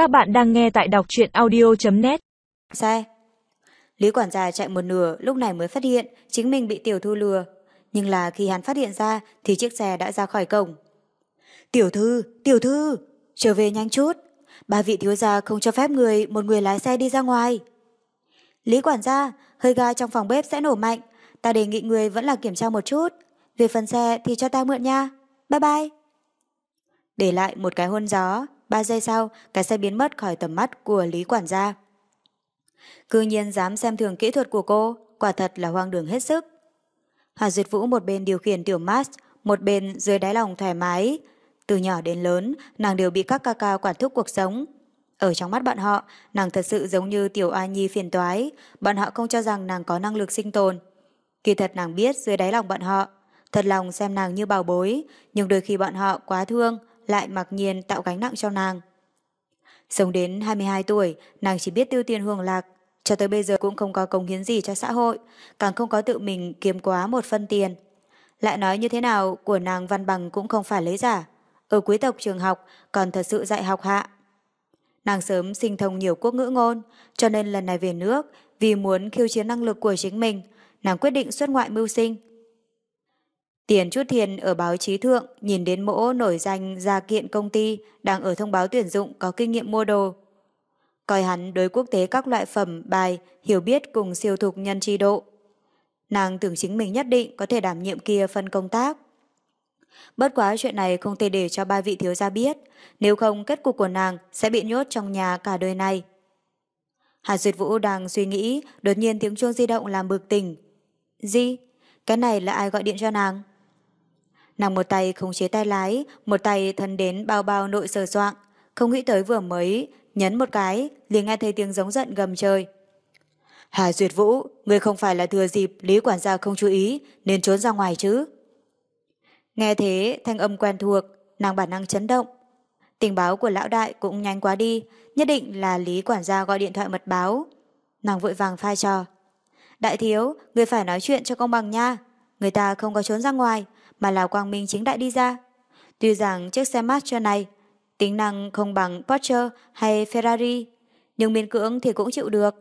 Các bạn đang nghe tại đọc truyện audio.net Xe Lý quản gia chạy một nửa lúc này mới phát hiện chính mình bị tiểu thư lừa. Nhưng là khi hắn phát hiện ra thì chiếc xe đã ra khỏi cổng. Tiểu thư, tiểu thư, trở về nhanh chút. Ba vị thiếu gia không cho phép người, một người lái xe đi ra ngoài. Lý quản gia, hơi ga trong phòng bếp sẽ nổ mạnh. Ta đề nghị người vẫn là kiểm tra một chút. Về phần xe thì cho ta mượn nha. Bye bye. Để lại một cái hôn gió, ba giây sau, cái xe biến mất khỏi tầm mắt của Lý quản gia. Cư nhiên dám xem thường kỹ thuật của cô, quả thật là hoang đường hết sức. Hà Duyệt Vũ một bên điều khiển tiểu Max, một bên dưới đáy lòng thoải mái. Từ nhỏ đến lớn, nàng đều bị các ca ca quản thúc cuộc sống. Ở trong mắt bọn họ, nàng thật sự giống như tiểu A Nhi phiền toái, bọn họ không cho rằng nàng có năng lực sinh tồn. Kỳ thật nàng biết dưới đáy lòng bọn họ, thật lòng xem nàng như bảo bối, nhưng đôi khi bọn họ quá thương, lại mặc nhiên tạo gánh nặng cho nàng. Sống đến 22 tuổi, nàng chỉ biết tiêu tiền hưởng lạc, cho tới bây giờ cũng không có công hiến gì cho xã hội, càng không có tự mình kiếm quá một phân tiền. Lại nói như thế nào, của nàng văn bằng cũng không phải lấy giả. Ở quý tộc trường học còn thật sự dạy học hạ. Nàng sớm sinh thông nhiều quốc ngữ ngôn, cho nên lần này về nước, vì muốn khiêu chiến năng lực của chính mình, nàng quyết định xuất ngoại mưu sinh. Tiền chút thiền ở báo chí thượng nhìn đến mỗ nổi danh gia kiện công ty đang ở thông báo tuyển dụng có kinh nghiệm mua đồ. Coi hắn đối quốc tế các loại phẩm, bài, hiểu biết cùng siêu thục nhân tri độ. Nàng tưởng chính mình nhất định có thể đảm nhiệm kia phân công tác. Bất quá chuyện này không thể để cho ba vị thiếu gia biết, nếu không kết cục của nàng sẽ bị nhốt trong nhà cả đời này. Hà Duyệt Vũ đang suy nghĩ, đột nhiên tiếng chuông di động làm bực tỉnh. Di, cái này là ai gọi điện cho nàng? Nàng một tay không chế tay lái, một tay thân đến bao bao nội sờ soạng, không nghĩ tới vừa mới nhấn một cái, liền nghe thấy tiếng giống giận gầm trời. Hà Duyệt Vũ, người không phải là thừa dịp Lý quản gia không chú ý nên trốn ra ngoài chứ? Nghe thế, thanh âm quen thuộc, nàng bản năng chấn động. Tình báo của lão đại cũng nhanh quá đi, nhất định là Lý quản gia gọi điện thoại mật báo. Nàng vội vàng phai trò. Đại thiếu, người phải nói chuyện cho công bằng nha. Người ta không có trốn ra ngoài, mà là quang minh chính đại đi ra. Tuy rằng chiếc xe Master này tính năng không bằng Porsche hay Ferrari, nhưng miên cưỡng thì cũng chịu được.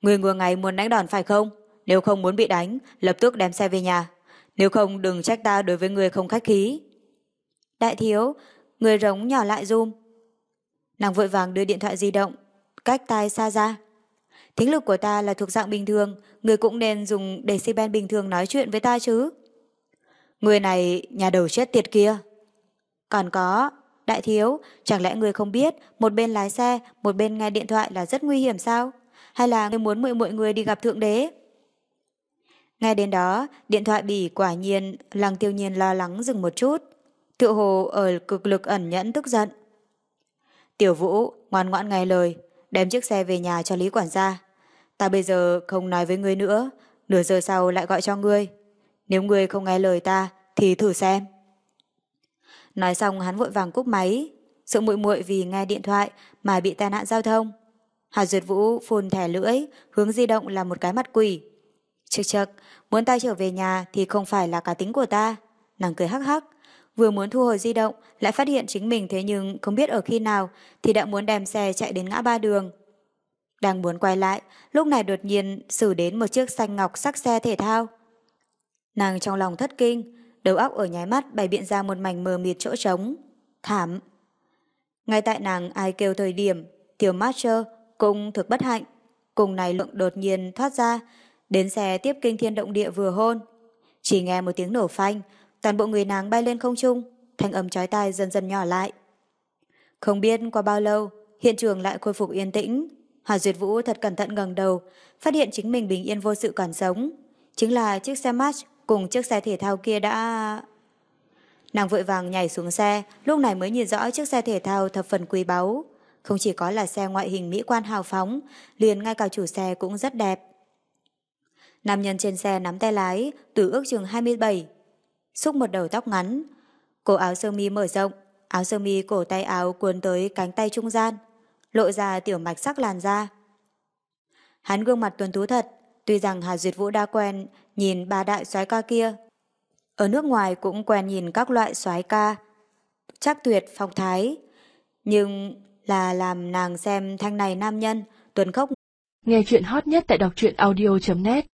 Người ngừa ngày muốn đánh đòn phải không? Nếu không muốn bị đánh, lập tức đem xe về nhà. Nếu không đừng trách ta đối với người không khách khí. Đại thiếu, người rống nhỏ lại zoom. Nàng vội vàng đưa điện thoại di động, cách tai xa ra. Thính lực của ta là thuộc dạng bình thường, người cũng nên dùng decibel bình thường nói chuyện với ta chứ. Người này nhà đầu chết tiệt kia. Còn có, đại thiếu, chẳng lẽ người không biết một bên lái xe, một bên nghe điện thoại là rất nguy hiểm sao? Hay là người muốn mượn mọi người đi gặp thượng đế? Ngay đến đó, điện thoại bỉ quả nhiên lăng tiêu nhiên lo lắng dừng một chút. Tự hồ ở cực lực ẩn nhẫn tức giận. Tiểu vũ, ngoan ngoãn nghe lời, đem chiếc xe về nhà cho Lý quản gia. Ta bây giờ không nói với ngươi nữa, nửa giờ sau lại gọi cho ngươi. Nếu ngươi không nghe lời ta, thì thử xem. Nói xong hắn vội vàng cúp máy, sự muội muội vì nghe điện thoại mà bị tai nạn giao thông. Hà Duyệt Vũ phun thẻ lưỡi, hướng di động là một cái mặt quỷ. Trực trực, muốn ta trở về nhà thì không phải là cá tính của ta. Nàng cười hắc hắc, vừa muốn thu hồi di động, lại phát hiện chính mình thế nhưng không biết ở khi nào thì đã muốn đem xe chạy đến ngã ba đường. Đang muốn quay lại, lúc này đột nhiên xử đến một chiếc xanh ngọc sắc xe thể thao. Nàng trong lòng thất kinh, đầu óc ở nháy mắt bày biện ra một mảnh mờ mịt chỗ trống. Thảm. Ngay tại nàng ai kêu thời điểm, tiểu Master cùng thực bất hạnh. Cùng này lượng đột nhiên thoát ra, đến xe tiếp kinh thiên động địa vừa hôn. Chỉ nghe một tiếng nổ phanh, toàn bộ người nàng bay lên không trung, thanh âm chói tai dần dần nhỏ lại. Không biết qua bao lâu, hiện trường lại khôi phục yên tĩnh. Hà Duyệt Vũ thật cẩn thận ngẩng đầu, phát hiện chính mình bình yên vô sự còn sống. Chính là chiếc xe match cùng chiếc xe thể thao kia đã... Nàng vội vàng nhảy xuống xe, lúc này mới nhìn rõ chiếc xe thể thao thập phần quý báu. Không chỉ có là xe ngoại hình mỹ quan hào phóng, liền ngay cả chủ xe cũng rất đẹp. Nam nhân trên xe nắm tay lái, tuổi ước chừng 27. Xúc một đầu tóc ngắn. Cổ áo sơ mi mở rộng, áo sơ mi cổ tay áo cuốn tới cánh tay trung gian, lộ ra tiểu mạch sắc làn da. Hắn gương mặt tuần tú thật, tuy rằng Hà Duyệt Vũ đã quen nhìn ba đại soái ca kia. Ở nước ngoài cũng quen nhìn các loại soái ca, chắc tuyệt phong thái. Nhưng là làm nàng xem thanh này nam nhân, Tuấn Khốc. Nghe chuyện hot nhất tại đọc truyện audio.net